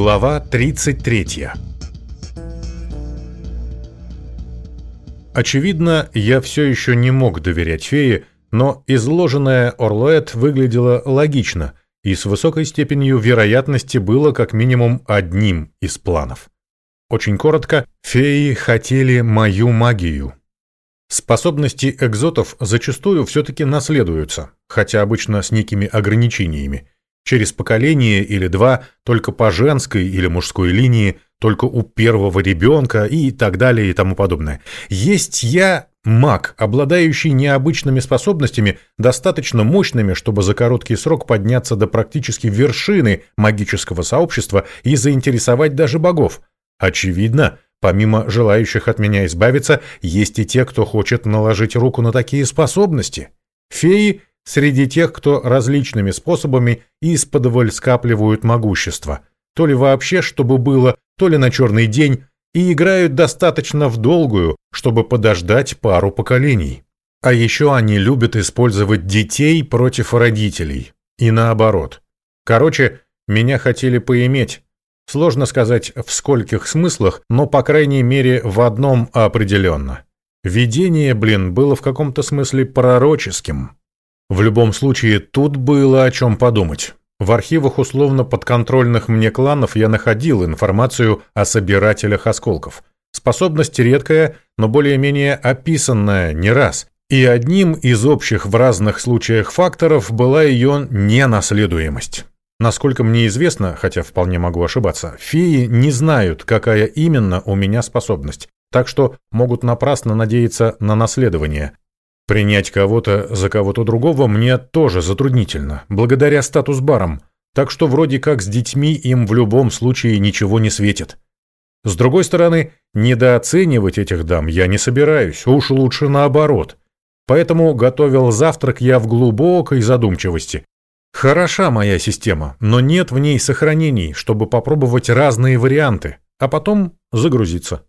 Глава 33 Очевидно, я все еще не мог доверять фее, но изложенное Орлоэт выглядело логично и с высокой степенью вероятности было как минимум одним из планов. Очень коротко, феи хотели мою магию. Способности экзотов зачастую все-таки наследуются, хотя обычно с некими ограничениями. Через поколение или два только по женской или мужской линии, только у первого ребенка и так далее и тому подобное. Есть я маг, обладающий необычными способностями, достаточно мощными, чтобы за короткий срок подняться до практически вершины магического сообщества и заинтересовать даже богов. Очевидно, помимо желающих от меня избавиться, есть и те, кто хочет наложить руку на такие способности. Феи среди тех, кто различными способами исподволь скапливают могущество. То ли вообще, чтобы было, то ли на черный день, и играют достаточно в долгую, чтобы подождать пару поколений. А еще они любят использовать детей против родителей. И наоборот. Короче, меня хотели поиметь. Сложно сказать, в скольких смыслах, но, по крайней мере, в одном определенно. Видение, блин, было в каком-то смысле пророческим. В любом случае, тут было о чем подумать. В архивах условно подконтрольных мне кланов я находил информацию о собирателях осколков. Способность редкая, но более-менее описанная не раз. И одним из общих в разных случаях факторов была ее ненаследуемость. Насколько мне известно, хотя вполне могу ошибаться, феи не знают, какая именно у меня способность, так что могут напрасно надеяться на наследование, Принять кого-то за кого-то другого мне тоже затруднительно, благодаря статус-барам, так что вроде как с детьми им в любом случае ничего не светит. С другой стороны, недооценивать этих дам я не собираюсь, уж лучше наоборот. Поэтому готовил завтрак я в глубокой задумчивости. Хороша моя система, но нет в ней сохранений, чтобы попробовать разные варианты, а потом загрузиться.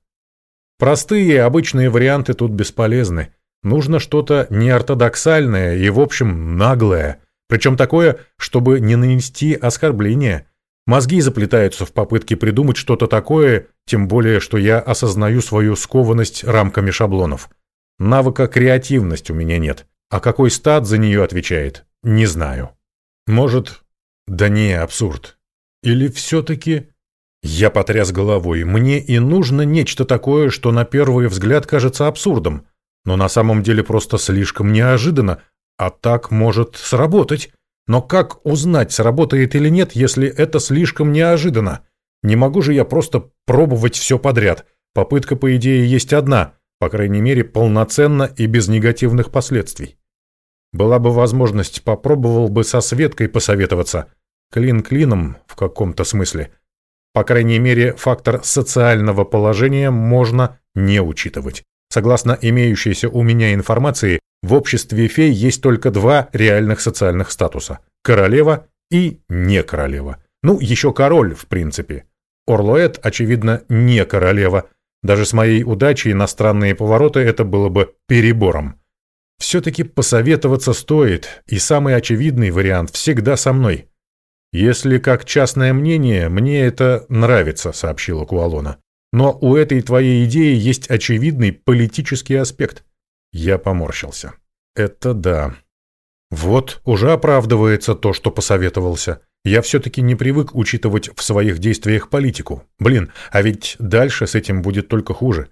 Простые обычные варианты тут бесполезны. Нужно что-то неортодоксальное и, в общем, наглое. Причем такое, чтобы не нанести оскорбление. Мозги заплетаются в попытке придумать что-то такое, тем более, что я осознаю свою скованность рамками шаблонов. Навыка креативность у меня нет. А какой стат за нее отвечает, не знаю. Может... Да не, абсурд. Или все-таки... Я потряс головой. Мне и нужно нечто такое, что на первый взгляд кажется абсурдом но на самом деле просто слишком неожиданно, а так может сработать. Но как узнать, сработает или нет, если это слишком неожиданно? Не могу же я просто пробовать все подряд. Попытка, по идее, есть одна, по крайней мере, полноценно и без негативных последствий. Была бы возможность, попробовал бы со Светкой посоветоваться. Клин клином в каком-то смысле. По крайней мере, фактор социального положения можно не учитывать. Согласно имеющейся у меня информации, в обществе фей есть только два реальных социальных статуса – королева и не королева. Ну, еще король, в принципе. Орлоэт, очевидно, не королева. Даже с моей удачей на странные повороты это было бы перебором. Все-таки посоветоваться стоит, и самый очевидный вариант всегда со мной. «Если как частное мнение, мне это нравится», — сообщила Куалона. Но у этой твоей идеи есть очевидный политический аспект. Я поморщился. Это да. Вот, уже оправдывается то, что посоветовался. Я все-таки не привык учитывать в своих действиях политику. Блин, а ведь дальше с этим будет только хуже.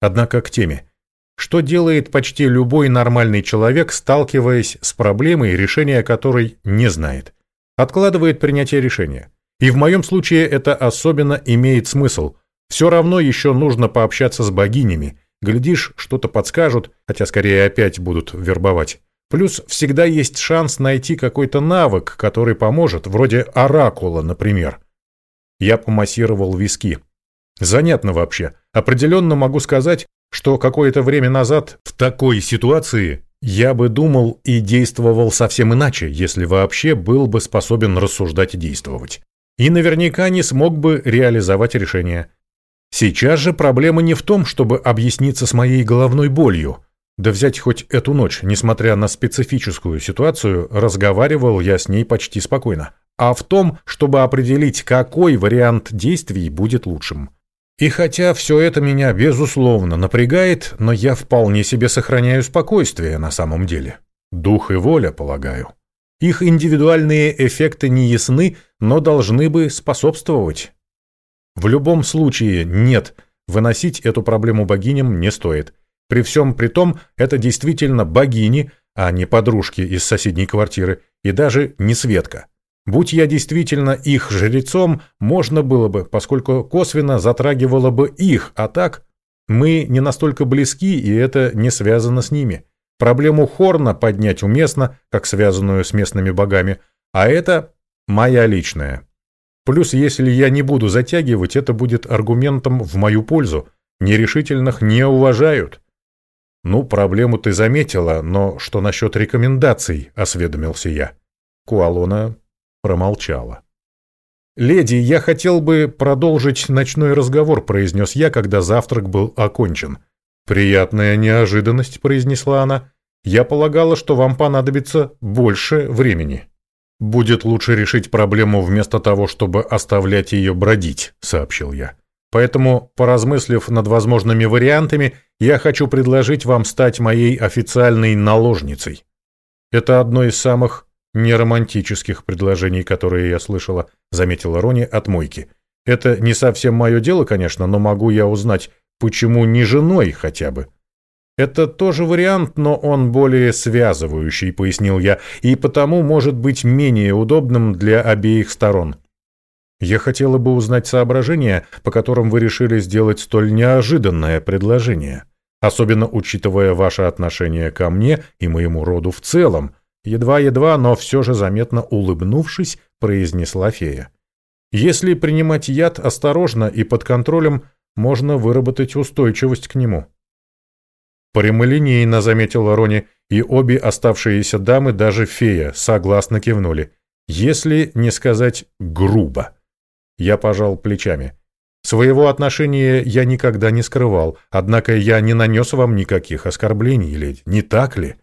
Однако к теме. Что делает почти любой нормальный человек, сталкиваясь с проблемой, решения которой не знает? Откладывает принятие решения. И в моем случае это особенно имеет смысл. Все равно еще нужно пообщаться с богинями. Глядишь, что-то подскажут, хотя скорее опять будут вербовать. Плюс всегда есть шанс найти какой-то навык, который поможет, вроде оракула, например. Я помассировал виски. Занятно вообще. Определенно могу сказать, что какое-то время назад в такой ситуации я бы думал и действовал совсем иначе, если вообще был бы способен рассуждать и действовать. И наверняка не смог бы реализовать решение. Сейчас же проблема не в том, чтобы объясниться с моей головной болью. Да взять хоть эту ночь, несмотря на специфическую ситуацию, разговаривал я с ней почти спокойно. а в том, чтобы определить, какой вариант действий будет лучшим. И хотя все это меня, безусловно, напрягает, но я вполне себе сохраняю спокойствие на самом деле. Дух и воля, полагаю. Их индивидуальные эффекты не ясны, но должны бы способствовать. В любом случае, нет, выносить эту проблему богиням не стоит. При всем при том, это действительно богини, а не подружки из соседней квартиры, и даже не Светка. Будь я действительно их жрецом, можно было бы, поскольку косвенно затрагивало бы их, а так мы не настолько близки, и это не связано с ними. Проблему Хорна поднять уместно, как связанную с местными богами, а это моя личная. Плюс, если я не буду затягивать, это будет аргументом в мою пользу. Нерешительных не уважают. Ну, проблему ты заметила, но что насчет рекомендаций, осведомился я. Куалона промолчала. «Леди, я хотел бы продолжить ночной разговор», — произнес я, когда завтрак был окончен. «Приятная неожиданность», — произнесла она. «Я полагала, что вам понадобится больше времени». «Будет лучше решить проблему вместо того, чтобы оставлять ее бродить», — сообщил я. «Поэтому, поразмыслив над возможными вариантами, я хочу предложить вам стать моей официальной наложницей. Это одно из самых неромантических предложений, которые я слышала», — заметила Рони от мойки. «Это не совсем мое дело, конечно, но могу я узнать, почему не женой хотя бы?» «Это тоже вариант, но он более связывающий», — пояснил я, «и потому может быть менее удобным для обеих сторон». «Я хотела бы узнать соображения, по которым вы решили сделать столь неожиданное предложение, особенно учитывая ваше отношение ко мне и моему роду в целом», Едва-едва, но все же заметно улыбнувшись, произнесла фея. Если принимать яд осторожно и под контролем, можно выработать устойчивость к нему. Прямолинейно заметила Рони, и обе оставшиеся дамы, даже фея, согласно кивнули. Если не сказать грубо. Я пожал плечами. Своего отношения я никогда не скрывал, однако я не нанес вам никаких оскорблений, леди, не так ли?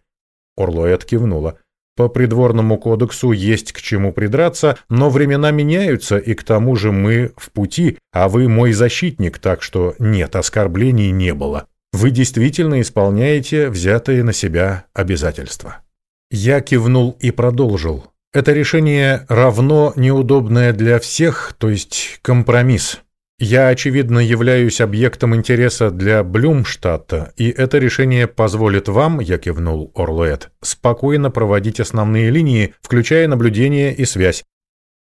Орлоэт кивнула. По придворному кодексу есть к чему придраться, но времена меняются, и к тому же мы в пути, а вы мой защитник, так что нет, оскорблений не было. Вы действительно исполняете взятые на себя обязательства. Я кивнул и продолжил. Это решение равно неудобное для всех, то есть компромисс. Я, очевидно, являюсь объектом интереса для Блюмштадта, и это решение позволит вам, я кивнул Орлуэт, спокойно проводить основные линии, включая наблюдение и связь.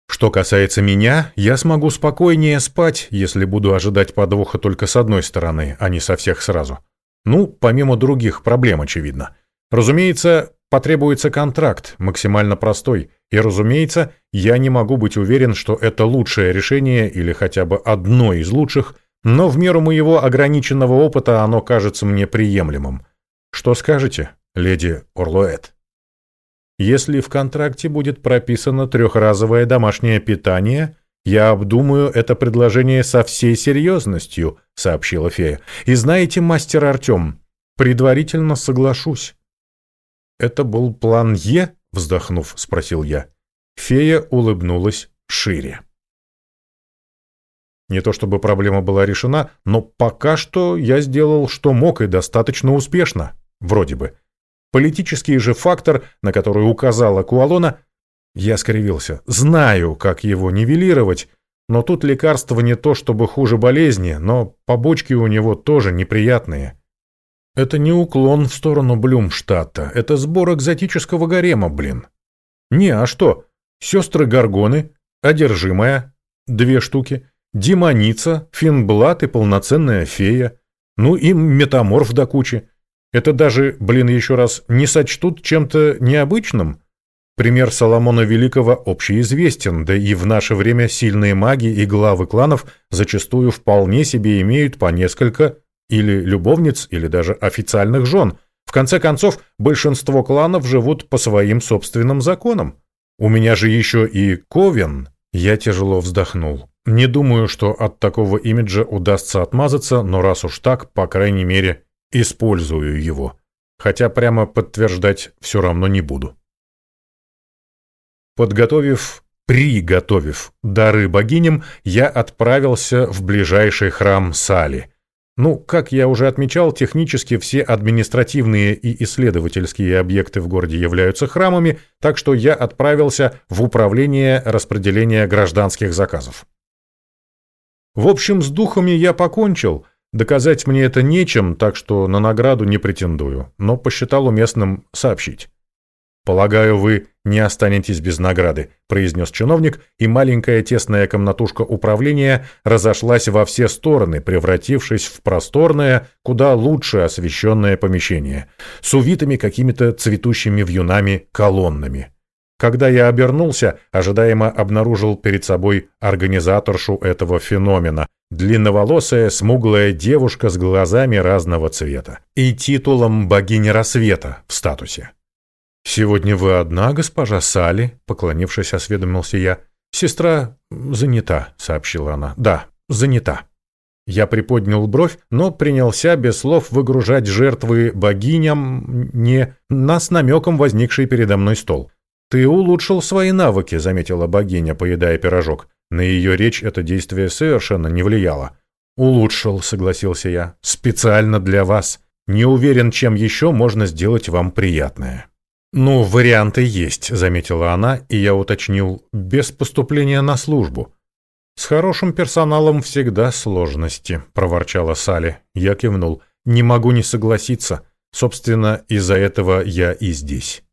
Что касается меня, я смогу спокойнее спать, если буду ожидать подвоха только с одной стороны, а не со всех сразу. Ну, помимо других проблем, очевидно. Разумеется, потребуется контракт, максимально простой – и, разумеется, я не могу быть уверен, что это лучшее решение или хотя бы одно из лучших, но в меру моего ограниченного опыта оно кажется мне приемлемым. Что скажете, леди Орлуэт? Если в контракте будет прописано трехразовое домашнее питание, я обдумаю это предложение со всей серьезностью, сообщила фея. И знаете, мастер Артем, предварительно соглашусь. Это был план Е, вздохнув, спросил я. Фея улыбнулась шире. Не то чтобы проблема была решена, но пока что я сделал, что мог, и достаточно успешно. Вроде бы. Политический же фактор, на который указала Куалона, я скривился. Знаю, как его нивелировать, но тут лекарство не то чтобы хуже болезни, но побочки у него тоже неприятные. Это не уклон в сторону Блюмштадта, это сбор экзотического гарема, блин. Не, а что? Сестры Гаргоны, одержимая, две штуки, демоница, финблат и полноценная фея. Ну и метаморф до кучи. Это даже, блин, еще раз, не сочтут чем-то необычным. Пример Соломона Великого общеизвестен, да и в наше время сильные маги и главы кланов зачастую вполне себе имеют по несколько или любовниц, или даже официальных жен. В конце концов, большинство кланов живут по своим собственным законам. У меня же еще и Ковен. Я тяжело вздохнул. Не думаю, что от такого имиджа удастся отмазаться, но раз уж так, по крайней мере, использую его. Хотя прямо подтверждать все равно не буду. Подготовив Приготовив дары богиням, я отправился в ближайший храм Сали. Ну, как я уже отмечал, технически все административные и исследовательские объекты в городе являются храмами, так что я отправился в управление распределения гражданских заказов. В общем, с духами я покончил. Доказать мне это нечем, так что на награду не претендую, но посчитал уместным сообщить. «Полагаю, вы не останетесь без награды», — произнес чиновник, и маленькая тесная комнатушка управления разошлась во все стороны, превратившись в просторное, куда лучше освещенное помещение, с увитыми какими-то цветущими вьюнами колоннами. Когда я обернулся, ожидаемо обнаружил перед собой организаторшу этого феномена, длинноволосая, смуглая девушка с глазами разного цвета и титулом богини рассвета в статусе. «Сегодня вы одна, госпожа Сали?» — поклонившись, осведомился я. «Сестра занята», — сообщила она. «Да, занята». Я приподнял бровь, но принялся без слов выгружать жертвы богиням не на с намеком возникший передо мной стол. «Ты улучшил свои навыки», — заметила богиня, поедая пирожок. На ее речь это действие совершенно не влияло. «Улучшил», — согласился я. «Специально для вас. Не уверен, чем еще можно сделать вам приятное». «Ну, варианты есть», — заметила она, и я уточнил, «без поступления на службу». «С хорошим персоналом всегда сложности», — проворчала Салли. Я кивнул. «Не могу не согласиться. Собственно, из-за этого я и здесь».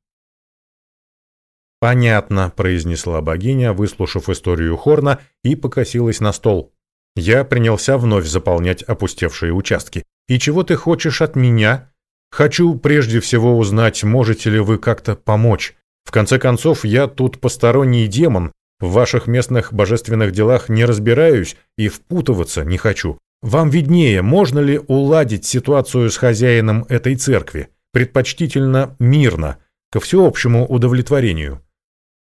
«Понятно», — произнесла богиня, выслушав историю Хорна, и покосилась на стол. Я принялся вновь заполнять опустевшие участки. «И чего ты хочешь от меня?» «Хочу прежде всего узнать, можете ли вы как-то помочь. В конце концов, я тут посторонний демон, в ваших местных божественных делах не разбираюсь и впутываться не хочу. Вам виднее, можно ли уладить ситуацию с хозяином этой церкви, предпочтительно мирно, ко всеобщему удовлетворению».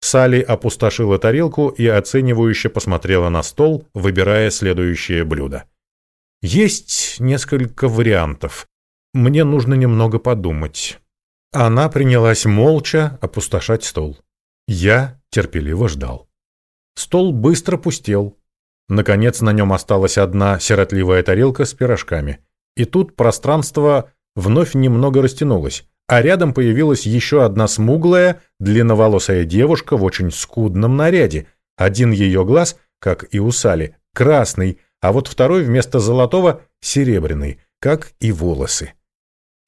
Салли опустошила тарелку и оценивающе посмотрела на стол, выбирая следующее блюдо. Есть несколько вариантов. Мне нужно немного подумать. Она принялась молча опустошать стол. Я терпеливо ждал. Стол быстро пустел. Наконец на нем осталась одна сиротливая тарелка с пирожками. И тут пространство вновь немного растянулось а рядом появилась еще одна смуглая, длинноволосая девушка в очень скудном наряде. Один ее глаз, как и у Сали, красный, а вот второй вместо золотого — серебряный, как и волосы.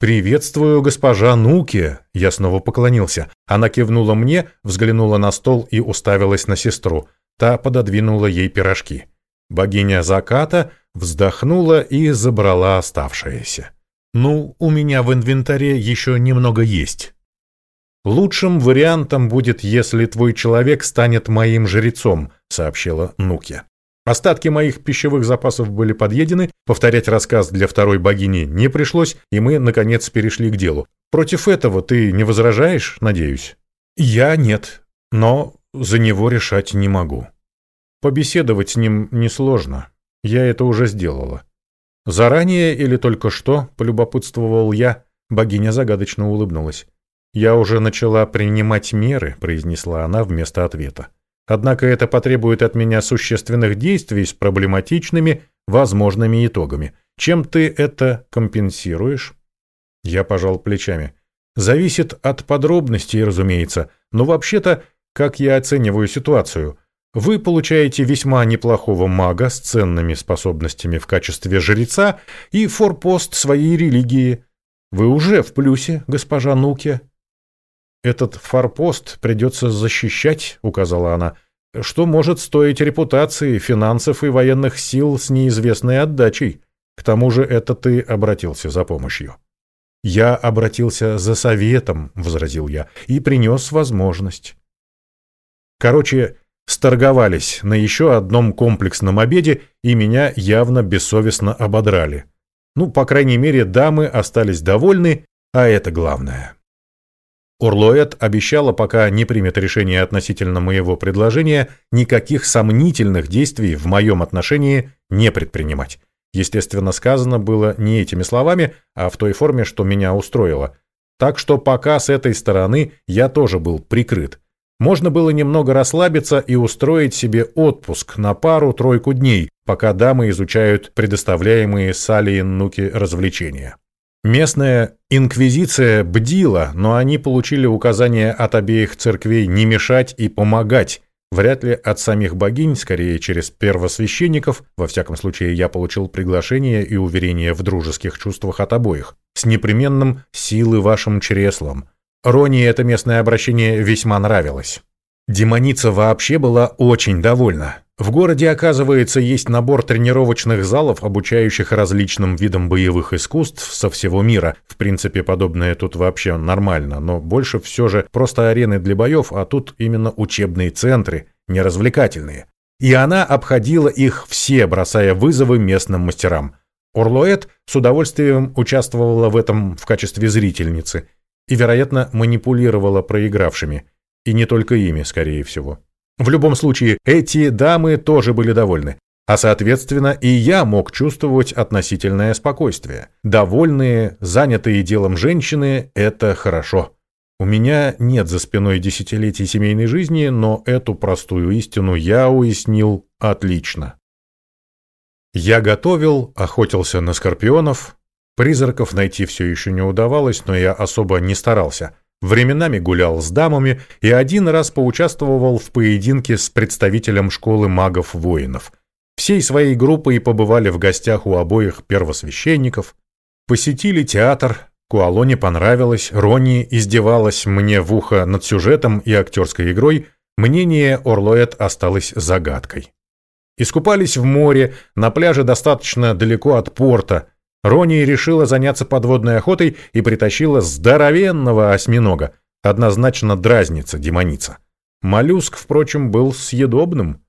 «Приветствую, госпожа Нуки!» Я снова поклонился. Она кивнула мне, взглянула на стол и уставилась на сестру. Та пододвинула ей пирожки. Богиня заката вздохнула и забрала оставшееся. Ну, у меня в инвентаре еще немного есть. Лучшим вариантом будет, если твой человек станет моим жрецом, сообщила Нуки. Остатки моих пищевых запасов были подъедены, повторять рассказ для второй богини не пришлось, и мы, наконец, перешли к делу. Против этого ты не возражаешь, надеюсь? Я нет, но за него решать не могу. Побеседовать с ним несложно. Я это уже сделала. «Заранее или только что?» – полюбопытствовал я. Богиня загадочно улыбнулась. «Я уже начала принимать меры», – произнесла она вместо ответа. «Однако это потребует от меня существенных действий с проблематичными, возможными итогами. Чем ты это компенсируешь?» Я пожал плечами. «Зависит от подробностей, разумеется, но вообще-то, как я оцениваю ситуацию – вы получаете весьма неплохого мага с ценными способностями в качестве жреца и форпост своей религии. Вы уже в плюсе, госпожа Нуке. Этот форпост придется защищать, указала она, что может стоить репутации, финансов и военных сил с неизвестной отдачей. К тому же это ты обратился за помощью. Я обратился за советом, возразил я, и принес возможность. Короче, сторговались на еще одном комплексном обеде и меня явно бессовестно ободрали. Ну, по крайней мере, дамы остались довольны, а это главное. Урлоэт обещала, пока не примет решение относительно моего предложения, никаких сомнительных действий в моем отношении не предпринимать. Естественно, сказано было не этими словами, а в той форме, что меня устроило. Так что пока с этой стороны я тоже был прикрыт. Можно было немного расслабиться и устроить себе отпуск на пару-тройку дней, пока дамы изучают предоставляемые Салли и Нуки развлечения. Местная инквизиция бдила, но они получили указание от обеих церквей не мешать и помогать. Вряд ли от самих богинь, скорее через первосвященников, во всяком случае я получил приглашение и уверение в дружеских чувствах от обоих, с непременным «силы вашим чреслом». Рони это местное обращение весьма нравилось. Демоница вообще была очень довольна. В городе, оказывается, есть набор тренировочных залов, обучающих различным видам боевых искусств со всего мира. В принципе, подобное тут вообще нормально, но больше все же просто арены для боев, а тут именно учебные центры, не развлекательные. И она обходила их все, бросая вызовы местным мастерам. Орлоэт с удовольствием участвовала в этом в качестве зрительницы и, вероятно, манипулировала проигравшими. И не только ими, скорее всего. В любом случае, эти дамы тоже были довольны. А соответственно, и я мог чувствовать относительное спокойствие. Довольные, занятые делом женщины – это хорошо. У меня нет за спиной десятилетий семейной жизни, но эту простую истину я уяснил отлично. Я готовил, охотился на скорпионов. Призраков найти все еще не удавалось, но я особо не старался. Временами гулял с дамами и один раз поучаствовал в поединке с представителем школы магов-воинов. Всей своей группой побывали в гостях у обоих первосвященников, посетили театр, Куалоне понравилось, Ронни издевалась мне в ухо над сюжетом и актерской игрой, мнение Орлоэт осталось загадкой. Искупались в море, на пляже достаточно далеко от порта, Рони решила заняться подводной охотой и притащила здоровенного осьминога, однозначно дразнится демоница. Моллюск, впрочем, был съедобным.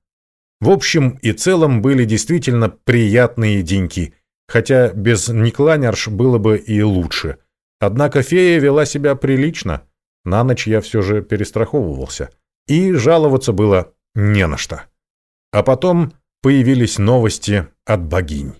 В общем и целом были действительно приятные деньки, хотя без Никланерш было бы и лучше. Однако фея вела себя прилично, на ночь я все же перестраховывался, и жаловаться было не на что. А потом появились новости от богинь.